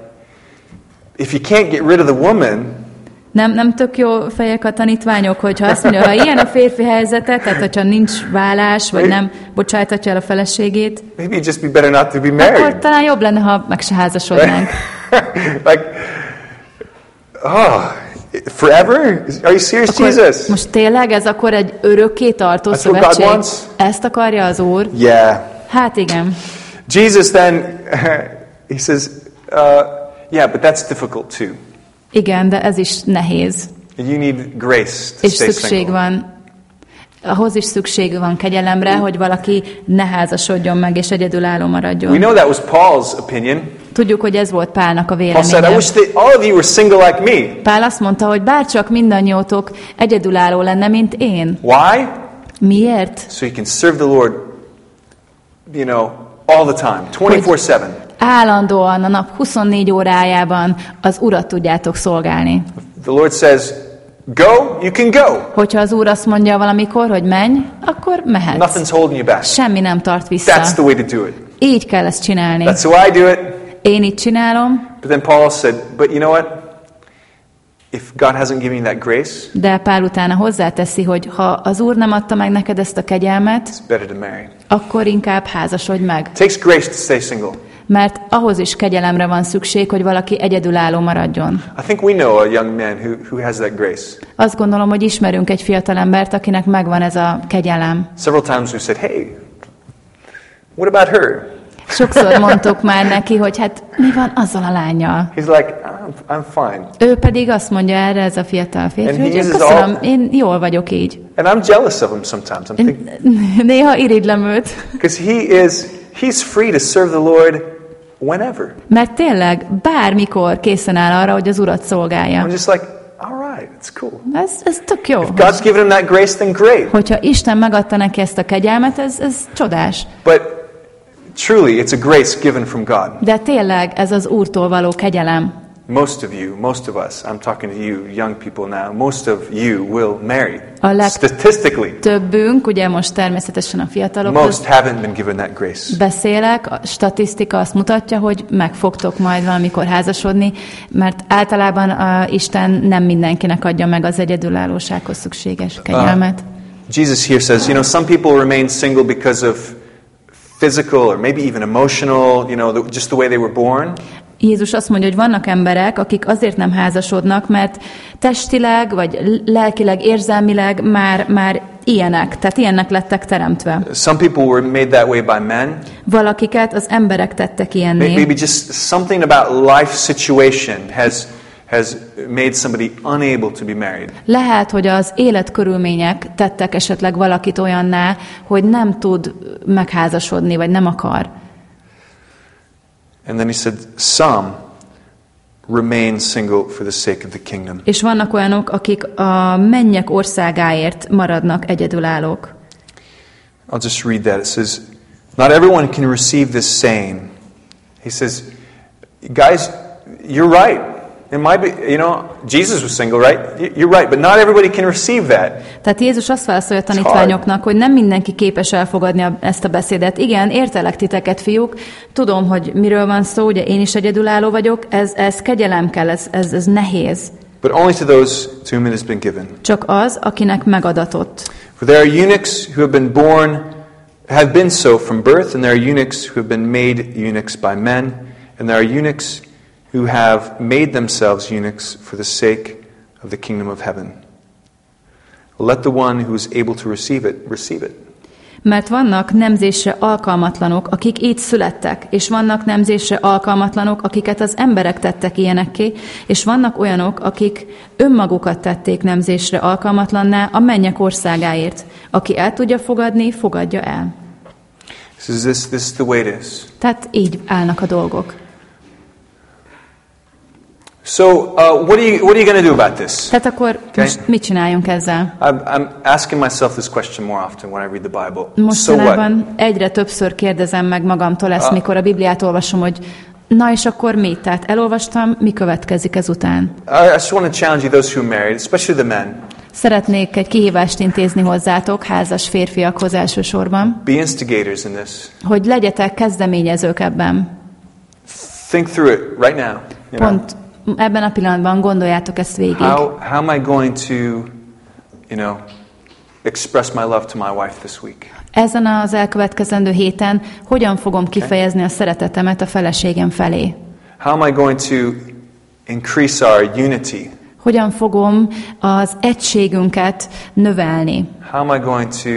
if you can't get rid of the woman,
Nem, nem tök jó fejek a tanítványok, hogyha azt mondja, ha ilyen a férfi helyzete, tehát hogyha nincs vállás, vagy nem bocsájtatja el a feleségét,
maybe it'd just be better not to be
akkor
married.
talán jobb lenne, ha meg se házasodnánk.
like, oh, forever? Are you serious,
Akkor
Jesus?
most tényleg ez akkor egy örökké tartó
That's what God
szövetség?
wants?
Ezt akarja az Úr?
Yeah.
Hát igen.
Jesus then, he says, uh, yeah, but that's difficult too.
Igen, de ez is nehéz.
And you need grace to
És
stay
szükség
single.
van Ahhoz is szükség van kegyelemre, hogy valaki ne házasodjon meg és egyedülálló
We
maradjon.
know that was Paul's opinion.
Tudjuk, hogy ez volt Pálnak a
Paul said, I
véleménye.
wish that all of you were single like me.
Pál azt mondta, hogy bárcsak mindannyiótok egyedülálló lenne, mint én.
Why?
Miért?
So you can serve the Lord, you know, all the time, 24 7.
Állandóan a nap 24 órájában az Urat tudjátok szolgálni.
The Lord says, Go, you can go.
Hogyha az Úr azt mondja valamikor, hogy menj, akkor mehetsz.
Nothing's holding you back.
Semmi nem tart
That's
vissza.
the way to do it.
Így kell ezt csinálni.
That's how I do it.
Én így csinálom,
But then Paul said, But you know what? If God hasn't given you that grace,
de Pál utána hozzáteszi, hogy ha az Úr nem adta meg neked ezt a kegyelmet,
it's better to marry.
akkor inkább házasodj meg.
It takes grace to stay single.
Mert ahhoz is kegyelemre van szükség, hogy valaki egyedülálló maradjon.
I think we know a young man who, who has that grace.
Azt gondolom, hogy ismerünk egy fiatalembert, akinek megvan ez a kegyelem.
Several times we said, Hey, what about her?
Sokszor mondtuk már neki, hogy hát mi van azzal a lányjal.
He's like, I'm, I'm fine.
Ő pedig azt mondja erre, ez a fiatal férfi, hogy köszönöm,
all-
én jól vagyok így.
And I'm jealous of him sometimes. I'm thinking,
Néha irigylem őt,
because he is, he's free to serve the Lord whenever.
mert tényleg bármikor készen áll arra, hogy az urat szolgálja.
I'm just like, all right, it's cool.
Ez, ez tök jó.
God's given him that grace, then great.
Hogyha Isten megadta neki ezt a kegyelmet, ez, ez csodás.
But truly, it's a grace given from God.
De tényleg ez az Úrtól való kegyelem.
Most of you, most of us, I'm talking to you, young people now, most of you will marry.
A leg-
Statistically,
Többünk, ugye most természetesen a fiatalokhoz
most haven't been given that grace.
beszélek, a statisztika azt mutatja, hogy meg fogtok majd valamikor házasodni, mert általában a Isten nem mindenkinek adja meg az egyedülállósághoz szükséges kegyelmet.
Jesus here says, you know, some people remain single because of physical or maybe even emotional, you know, the, just the way they were born.
Jézus azt mondja, hogy vannak emberek, akik azért nem házasodnak, mert testileg, vagy lelkileg, érzelmileg már, már ilyenek, tehát ilyennek lettek teremtve.
Some people were made that way by men.
Valakiket az emberek tettek ilyenné.
Maybe just something about life situation has, has made somebody unable to be married.
Lehet, hogy az életkörülmények tettek esetleg valakit olyanná, hogy nem tud megházasodni, vagy nem akar.
And then he said, some remain single for the sake of the kingdom.
És vannak olyanok, akik a mennyek országáért maradnak egyedülállók.
I'll just read that. It says, Not everyone can receive this saying. He says, Guys, you're right. It might be, you know, Jesus was single, right? You're right, but not everybody can receive that.
Tehát Jézus azt válaszolja a tanítványoknak, hogy nem mindenki képes elfogadni a- ezt a beszédet. Igen, értelek titeket, fiúk, tudom, hogy miről van szó, ugye én is egyedülálló vagyok, ez, ez kegyelem kell, ez, ez, ez nehéz.
But only to those to whom it has been given.
Csak az, akinek megadatott.
For there are eunuchs who have been born, have been so from birth, and there are eunuchs who have been made eunuchs by men, and there are eunuchs who have made themselves eunuchs for the sake of the kingdom of heaven. Let the one who is able to receive it receive it.
Mert vannak nemzésre alkalmatlanok, akik így születtek, és vannak nemzésre alkalmatlanok, akiket az emberek tettek ilyenekké, és vannak olyanok, akik önmagukat tették nemzésre alkalmatlanná a mennyek országáért. Aki el tudja fogadni, fogadja el.
Says this, this is the way it is.
Tehát így állnak a dolgok.
So, uh, what are you, what are you going to do about this?
Tehát akkor most mit csináljunk ezzel?
I'm, I'm asking myself this question more often when I read the Bible. So what?
Mostanában egyre többször kérdezem meg magamtól ezt,
Ah.
mikor a Bibliát olvasom, hogy na és akkor mi? Tehát elolvastam, mi következik ezután?
I just want to challenge you, those who are married, especially the men.
Szeretnék egy kihívást intézni hozzátok, házas férfiakhoz elsősorban,
Be instigators in this.
hogy legyetek kezdeményezők ebben.
Think through it right now. You know?
Ebben a pillanatban gondoljátok ezt végig.
How, how am I going to, you know, express my love to my wife this week?
Ezen az elkövetkezendő héten hogyan fogom kifejezni a szeretetemet a feleségem felé?
How am I going to increase our unity?
Hogyan fogom az egységünket növelni?
How am I going to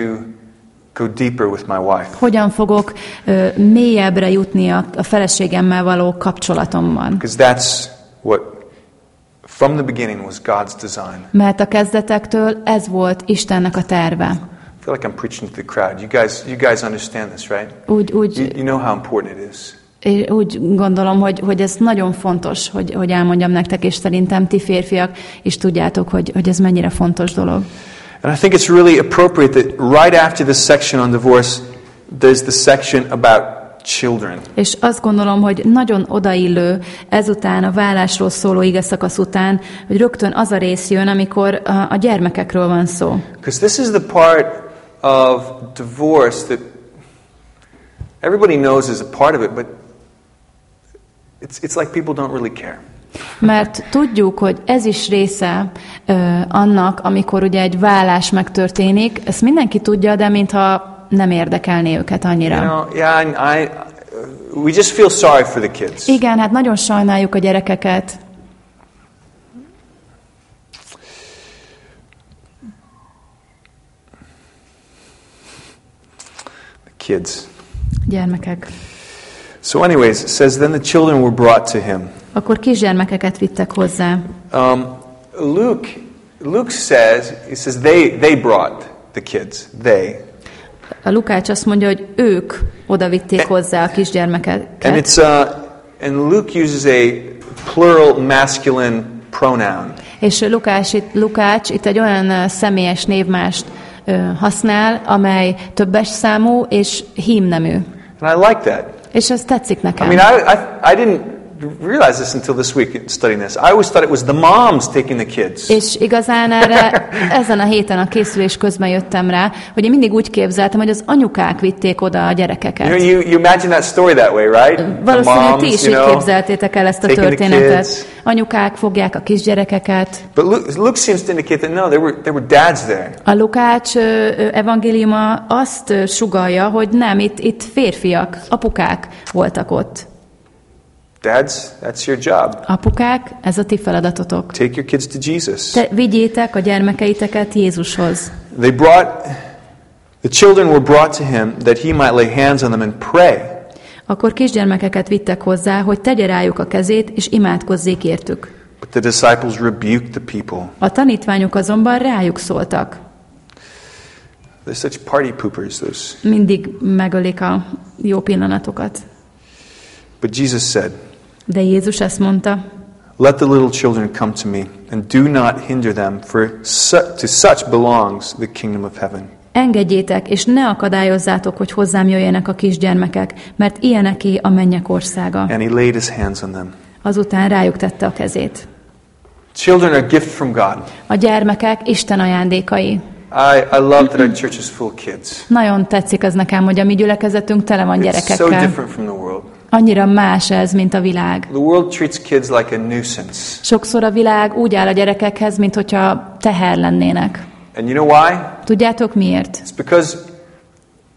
go deeper with my wife?
Hogyan fogok ö, mélyebbre jutni a, a feleségemmel való kapcsolatomban?
Because that's what, from the beginning, was God's design.
Mert a kezdetektől ez volt Istennek a terve.
I feel like I'm preaching to the crowd. You guys, you guys understand this, right?
Úgy, úgy,
You, you know how important it is.
Én úgy gondolom, hogy, hogy ez nagyon fontos, hogy, hogy elmondjam nektek, és szerintem ti férfiak is tudjátok, hogy, hogy ez mennyire fontos dolog.
And I think it's really appropriate that right after this section on divorce, there's the section about children.
És azt gondolom, hogy nagyon odaillő ezután a vállásról szóló ige szakasz után, hogy rögtön az a rész jön, amikor a, a gyermekekről van szó.
Because this is the part of divorce that everybody knows is a part of it, but it's, it's like people don't really care.
Mert tudjuk, hogy ez is része ö, annak, amikor ugye egy vállás megtörténik, ezt mindenki tudja, de mintha nem érdekelné őket annyira.
You know, yeah, I, I, we just feel sorry for the kids.
Igen, hát nagyon sajnáljuk a gyerekeket.
The kids.
Gyermekek.
So, anyways, it says, Then the children were brought to him.
Akkor kisgyermekeket vittek hozzá.
Um, Luke, Luke says, he says, they, they brought the kids. They.
A Lukács azt mondja, hogy ők oda vitték hozzá a
And
kisgyermeket.
it's, uh, and Luke uses a plural masculine pronoun.
És Lukács itt, Lukács itt egy olyan ö, személyes névmást használ, amely többes számú és hímnemű.
And I like that.
És ez tetszik
I
nekem.
mean, I, I, I didn't realize this until this week studying this. I always thought it was the moms taking the kids.
És igazán erre ezen a héten a készülés közben jöttem rá, hogy én mindig úgy képzeltem, hogy az anyukák vitték oda a
You,
gyerekeket.
you, you imagine that story that way, right?
Valószínűleg ti is
you
így
know.
képzeltétek el ezt a történetet. Anyukák fogják a kisgyerekeket.
But Luke, Luke seems to indicate that no, there were, there were dads there.
A Lukács evangéliuma azt sugalja, hogy nem, itt, itt férfiak, apukák voltak ott.
Dads, that's your job.
Apukák, ez a ti feladatotok.
Take your kids to Jesus.
Te vigyétek a gyermekeiteket Jézushoz.
They brought, the children were brought to him that he might lay hands on them and pray.
Akkor kisgyermekeket vittek hozzá, hogy tegye rájuk a kezét, és imádkozzék értük.
But the disciples rebuked the people.
A tanítványok azonban rájuk szóltak.
They're such party poopers, those.
Mindig megölik a jó pillanatokat.
But Jesus said,
De Jézus ezt mondta,
Let the little children come to me, and do not hinder them, for to such belongs the kingdom of heaven.
engedjétek, és ne akadályozzátok, hogy hozzám jöjjenek a kisgyermekek, mert ilyeneké a mennyek országa.
And he laid his hands on them.
Azután rájuk tette a kezét.
Children are gift from God.
A gyermekek Isten ajándékai.
I, I love that our church is full of kids.
Nagyon tetszik ez nekem, hogy a mi gyülekezetünk tele van
It's so
gyerekekkel.
different from the world.
Annyira más ez, mint a világ.
The world treats kids like a nuisance.
Sokszor a világ úgy áll a gyerekekhez, mint hogyha teher lennének.
And you know why?
Tudjátok miért?
It's because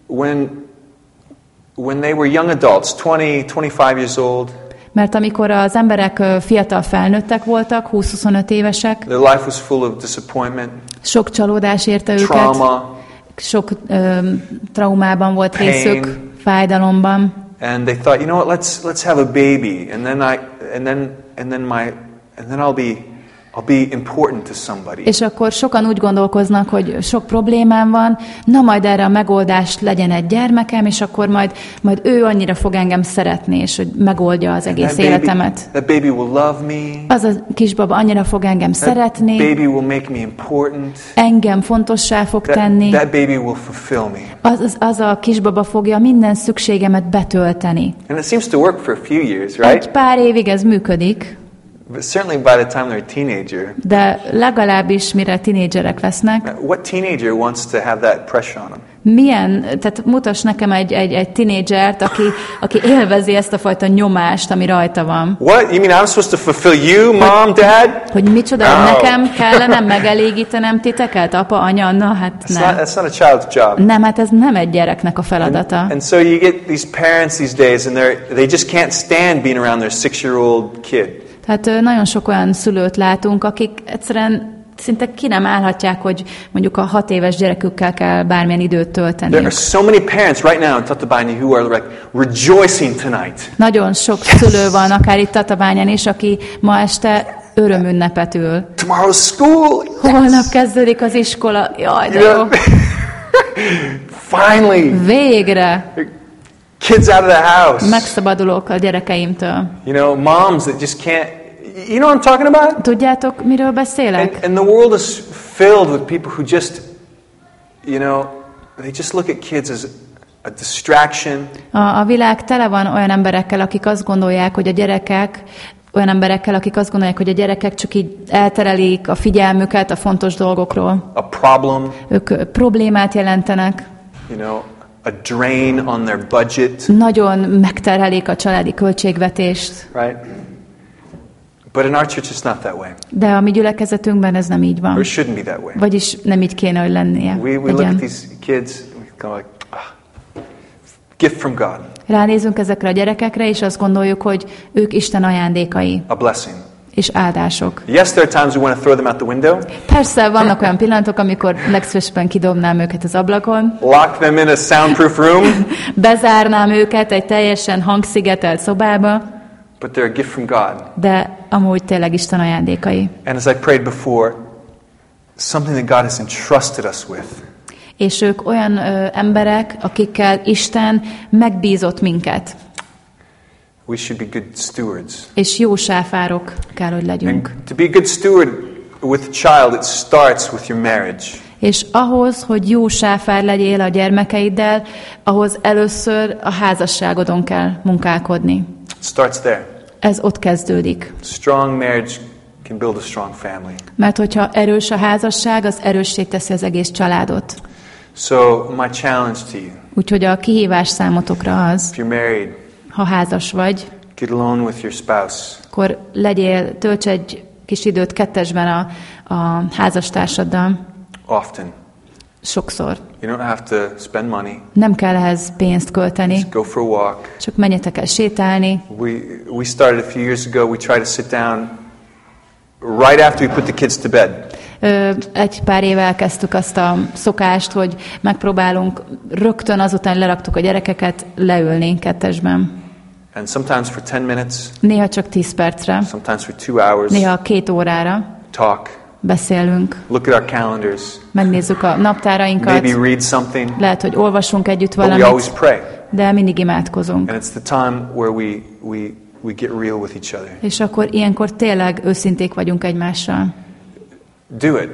when, when they were young adults, 20, 25 years old,
Mert amikor az emberek fiatal felnőttek voltak, 20-25 évesek,
their life was full of disappointment,
sok csalódás érte őket,
trauma,
sok ö, traumában volt
Pain.
részük, fájdalomban,
and they thought, you know what, let's, let's have a baby, and then I, and then, and then my, and then I'll be, I'll be important to somebody.
és akkor sokan úgy gondolkoznak, hogy sok problémám van, na majd erre a megoldást legyen egy gyermekem, és akkor majd, majd ő annyira fog engem szeretni, és hogy megoldja az egész
that, baby,
életemet.
that baby will love me.
Az a kisbaba annyira fog engem
That
szeretni,
baby will make me important.
engem fontossá fog
That,
tenni,
that baby will fulfill me.
az, az, az a kisbaba fogja minden szükségemet betölteni.
And it seems to work for a few years,
Egy pár évig ez működik,
But certainly by the time they're a teenager,
de legalábbis mire tinédzserek lesznek,
what teenager wants to have that pressure on them?
milyen, tehát mutass nekem egy, egy, egy tinédzsert, aki, aki élvezi ezt a fajta nyomást, ami rajta van.
What? You mean I'm supposed to fulfill you, mom, dad?
Hogy micsoda,
No.
nekem kellene megelégítenem titeket, apa, anya, na hát
That's not,
nem.
that's not a child's job.
Nem, hát ez nem egy gyereknek a feladata.
And so you get these parents these days, and they're, they just can't stand being around their six-year-old kid.
Tehát nagyon sok olyan szülőt látunk, akik egyszerűen szinte ki nem állhatják, hogy mondjuk a hat éves gyerekükkel kell bármilyen időt
There
tölteni.
are so many parents right now in Tatabánya who are like rejoicing tonight.
Nagyon sok szülő van, akár itt Tatabányán is, aki ma este örömünnepet ül.
Tomorrow's school.
Holnap kezdődik az iskola. Jaj, de jó.
Finally,
Végre
kids out of the house.
megszabadulok a gyerekeimtől.
You know, moms that just can't. You know what I'm talking about?
Tudjátok, miről beszélek?
And, and the world is filled with people who just, you know, they just look at kids as a distraction.
A, a világ tele van olyan emberekkel, akik azt gondolják, hogy a gyerekek, olyan emberekkel, akik azt gondolják, hogy a gyerekek csak így elterelik a figyelmüket a fontos dolgokról.
a problem,
Ők problémát jelentenek,
you know, a drain on their budget,
nagyon megterhelik a családi költségvetést,
right? But in our church, it's not that way,
de a mi gyülekezetünkben ez nem így
or
van.
it shouldn't be that way.
Vagyis nem így kéne, hogy lennie.
We, we look at these kids, we go like, ah, gift from God,
Ránézünk ezekre a gyerekekre, és azt gondoljuk, hogy ők Isten ajándékai
a blessing.
És áldások.
Yes, there are times we want to throw them out the window,
Persze vannak olyan pillanatok, amikor legszívesebben kidobnám őket az ablakon,
lock them in a soundproof room,
bezárnám őket egy teljesen hangszigetelt szobába,
but they're a gift from God.
de amúgy tényleg Isten ajándékai.
And as I prayed before, something that God has entrusted us with.
És ők olyan ö, emberek, akikkel Isten megbízott minket,
We should be good stewards.
és jó sáfárok kell, hogy legyünk.
And to be a good steward with a child, it starts with your marriage.
És ahhoz, hogy jó sáfár legyél a gyermekeiddel, ahhoz először a házasságodon kell munkálkodni.
It starts there.
Ez ott kezdődik.
Strong marriage can build a strong family.
Mert hogyha erős a házasság, az erőssé teszi az egész családot.
So, my challenge to you
Úgyhogy a kihívás számotokra az,
if you're married,
ha házas vagy,
get alone with your spouse.
akkor legyél, tölts egy kis időt kettesben a, a házastársaddal,
often.
sokszor.
You don't have to spend money.
Nem kell ehhez pénzt költeni,
Just go for a walk.
csak menjetek el sétálni.
We, we started a few years ago, we try to sit down right after we put the kids to bed.
Egy pár éve elkezdtük azt a szokást, hogy megpróbálunk rögtön azután, leraktuk a gyerekeket, leülni kettesben.
And sometimes for 10 minutes,
Néha csak 10 percre,
sometimes for two hours,
néha két órára
talk,
beszélünk,
look at our calendars,
megnézzük a naptárainkat,
maybe read something,
lehet, hogy olvasunk együtt
but we always
valamit,
pray.
de mindig imádkozunk.
And it's the time where we, we, we get real with each other.
És akkor ilyenkor tényleg őszinték vagyunk egymással.
Do it.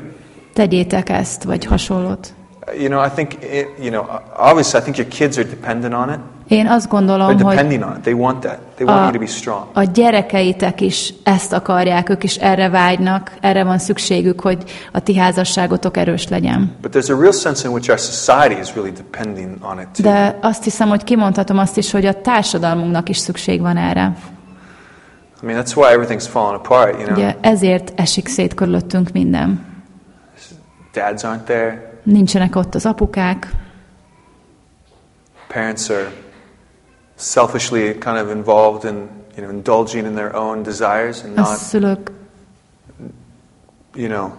Tegyétek ezt, vagy hasonlót.
You know, I think, it, you know, obviously, I think your kids are dependent on it.
Én azt
They're
gondolom, hogy
depending on it. They want that. They want
a,
you to be strong.
a gyerekeitek is ezt akarják, ők is erre vágynak, erre van szükségük, hogy a ti házasságotok erős legyen.
But there's a real sense in which our society is really depending on it too.
De azt hiszem, hogy kimondhatom azt is, hogy a társadalmunknak is szükség van erre.
I mean, that's why everything's falling apart, you know.
Ugye ezért esik szét körülöttünk minden.
Dads aren't there.
Nincsenek ott az apukák,
Parents are selfishly kind of involved in, you know, indulging in their own desires and
a
not,
szülők
you know,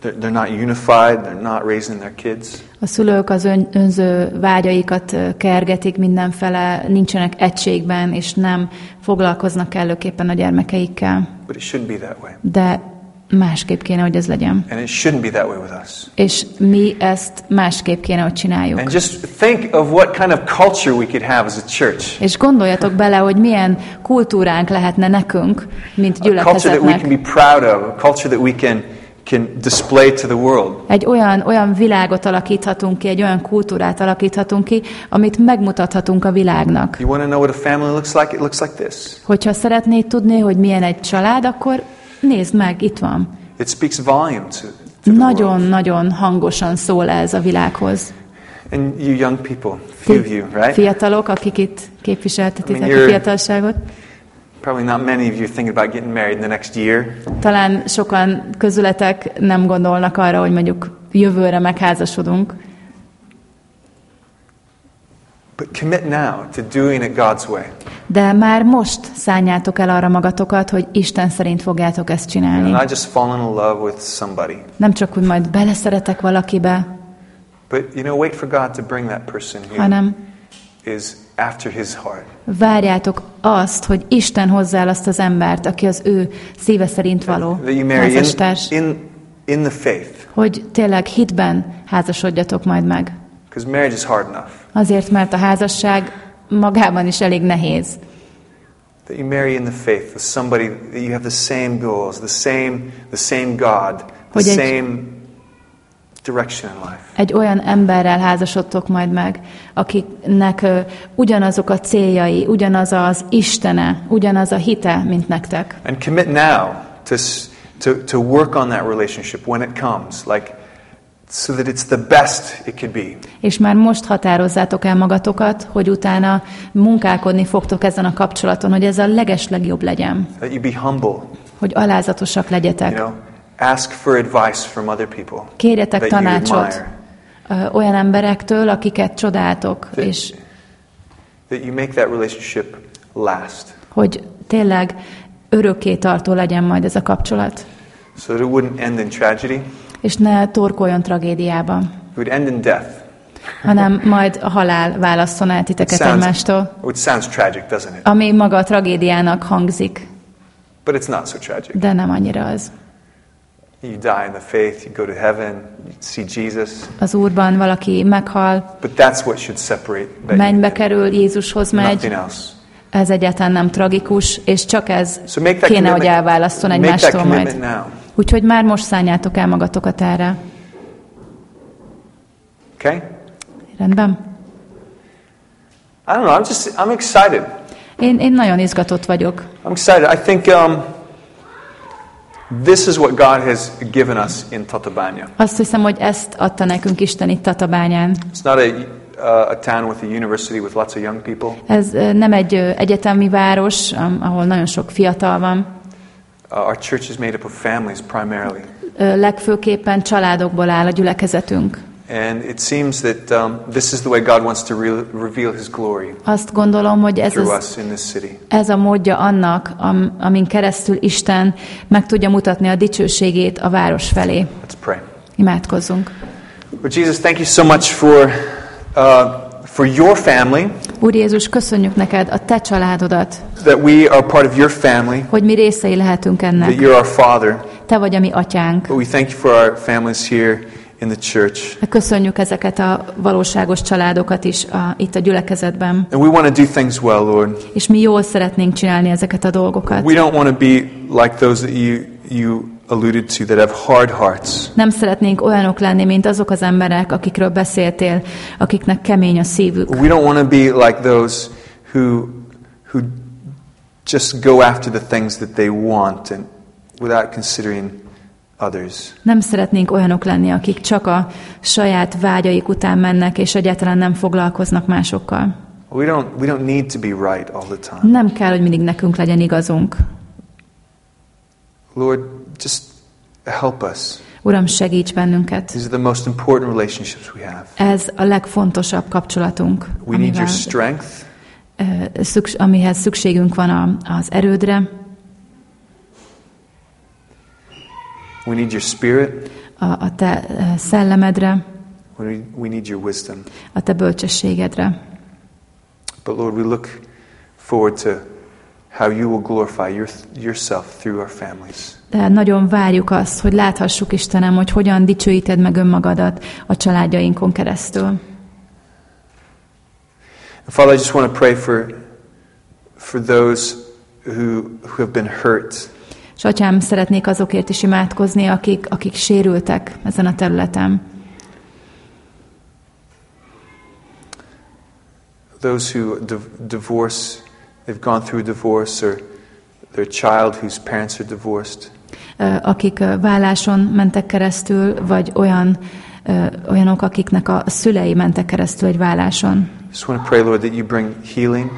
they're, they're not unified. They're not raising their kids.
A szülők az ön, önző vágyaikat kergetik mindenfele, nincsenek egységben, és nem foglalkoznak kellőképpen a gyermekeikkel.
But it shouldn't be that way.
De másképp kéne, hogy ez legyen.
And it shouldn't be that way with us.
És mi ezt másképp kéne, hogy csináljuk.
And just think of what kind of culture we could have as a church.
És gondoljatok bele, hogy milyen kultúránk lehetne nekünk, mint
A culture that we can
gyülekezetnek.
be proud of, a culture that we can, can display to the world.
Egy olyan, olyan világot alakíthatunk ki, egy olyan kultúrát alakíthatunk ki, amit megmutathatunk a világnak.
You want to know what a family looks like? It looks like this.
Hogyha szeretnéd tudni, hogy milyen egy család, akkor nézd meg, itt van.
It speaks volume to, to the world.
Nagyon-nagyon hangosan szól ez a világhoz.
And you young people, few of you, right?
Fiatalok, akik itt képviseltetitek
I mean,
a fiatalságot,
Probably not many of you are thinking about getting married in the next year.
talán sokan közületek nem gondolnak arra, hogy mondjuk jövőre megházasodunk,
But commit now to doing it God's way.
de már most szálljátok el arra magatokat, hogy Isten szerint fogjátok ezt
And
csinálni.
not just falling in love with somebody,
Nem csak, hogy majd beleszeretek valakibe,
but you know, wait for God to bring that person who
hanem
is after His heart.
várjátok azt, hogy Isten hozzá el azt az embert, aki az ő szíve szerint való
That you marry in, in in the faith.
hogy tényleg hitben házasodjatok majd meg.
Because marriage is hard enough.
Azért, mert a házasság magában is elég nehéz.
That you marry in the faith with somebody that you have the same goals, the same, the same God, the
egy-
same direction in life.
Egy olyan emberrel házasodtok majd meg, akiknek ö, ugyanazok a céljai, ugyanaz az Istene, ugyanaz a hite, mint nektek.
And commit now to, to, to work on that relationship when it comes, like so that it's the best it could be.
És már most határozzátok el magatokat, hogy utána munkálkodni fogtok ezen a kapcsolaton, hogy ez a legeslegjobb legyen,
That you be humble,
hogy alázatosak
you
legyetek.
know, ask for advice from other people
Kérjetek
that you
tanácsot olyan emberektől, akiket csodáltok, és
that you make that relationship last,
hogy tényleg örökké tartó legyen majd ez a kapcsolat,
so that it wouldn't end in tragedy,
és ne torkoljon tragédiába,
it would end in death.
hanem majd a halál válasszon el titeket egymástól,
which sounds tragic, doesn't it?
ami maga a tragédiának hangzik,
But it's not so tragic.
de nem annyira az.
You die in the faith, you go to heaven, you see Jesus.
Az Úrban valaki meghal,
But that's what should separate
mennybe kerül, Jézushoz
nothing
megy,
else.
ez egyáltalán nem tragikus, és csak ez
So
kéne, hogy
that
egymástól majd.
now.
Úgyhogy már most szálljátok el magatokat erre.
Okay?
Rendben?
I don't know. I'm just I'm excited.
Én, én nagyon izgatott vagyok.
I'm excited. I think um, this is what God has given us in Tatabánya.
Azt hiszem, hogy ezt adta nekünk Isten itt Tatabányán.
It's not a, uh, a town with a university with lots of young people.
Ez nem egy egyetemi város, ahol nagyon sok fiatal van.
Uh, our church is made up of families primarily.
Legfőképpen családokból áll a gyülekezetünk.
And it seems that um, this is the way God wants to re- reveal His glory
Azt gondolom, hogy ez, az, ez a módja annak, am, amin keresztül Isten meg tudja mutatni a dicsőségét a város felé.
Let's pray.
Imádkozzunk.
Lord Jesus, thank you so much for, uh, for your family,
Úr Jézus, köszönjük neked a te családodat,
that we are part of your family,
hogy mi részei lehetünk
that
ennek.
you're our Father.
Te vagy a mi atyánk.
But we thank you for our families here in the church.
Köszönjük ezeket a valóságos családokat is a, itt a gyülekezetben.
And we want to do things well, Lord.
És mi jól szeretnénk csinálni ezeket a dolgokat.
We don't want to be like those that you, you alluded to that have hard hearts.
Nem szeretnénk olyanok lenni, mint azok az emberek, akikről beszéltél, akiknek kemény a szívük.
We don't want to be like those who, who just go after the things that they want and without considering others.
Nem szeretnénk olyanok lenni, akik csak a saját vágyaik után mennek, és egyáltalán nem foglalkoznak másokkal.
We don't, we don't need to be right all the time.
Nem kell, hogy mindig nekünk legyen igazunk.
Lord, just help us.
Uram, segíts bennünket.
These are the most important relationships we have.
Ez a legfontosabb kapcsolatunk,
We need your strength.
Szüks, amihez szükségünk van a, az erődre,
We need your spirit.
a, a te szellemedre,
We we need your wisdom.
a te bölcsességedre.
But Lord, we look forward to how you will glorify your, yourself through our families.
De nagyon várjuk azt, hogy láthassuk, Istenem, hogy hogyan dicsőíted meg önmagadat a családjainkon keresztül.
Father, I just want to pray for, for those who, who have been hurt.
És atyám, szeretnék azokért is imádkozni, akik, akik sérültek ezen a területen.
Those who div- divorce, they've gone through divorce, or their child whose parents are divorced.
Akik válláson mentek keresztül, vagy olyan, olyanok, akiknek a szülei mentek keresztül egy válláson.
Just want to pray, Lord, that you bring healing,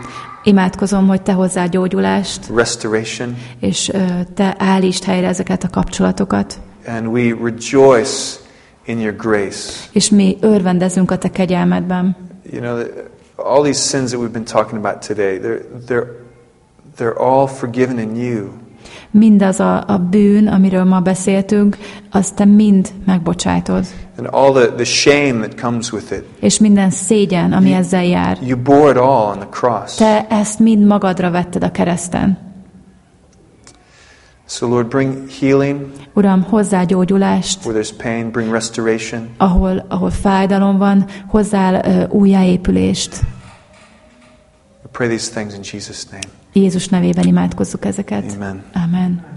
Imádkozom, hogy te hozzá gyógyulást,
restoration,
és te állítsd helyre ezeket a kapcsolatokat,
and we rejoice in your grace.
és mi örvendezünk a te kegyelmedben.
You know, all these sins that we've been talking about today, they're, they're, they're all forgiven in you.
Mindaz a, a bűn, amiről ma beszéltünk, azt te mind megbocsátod.
And all the, the shame that comes with it.
És minden szégyen, ami ezzel jár.
You bore it all on the cross.
Te ezt mind magadra vetted a kereszten.
So, Lord, bring healing
Uram, hozzá gyógyulást,
where there's pain, bring restoration.
ahol, ahol fájdalom van, hozzá ö, újjáépülést.
Pray these things in Jesus' name.
Jézus nevében imádkozzuk ezeket.
Amen.
Amen.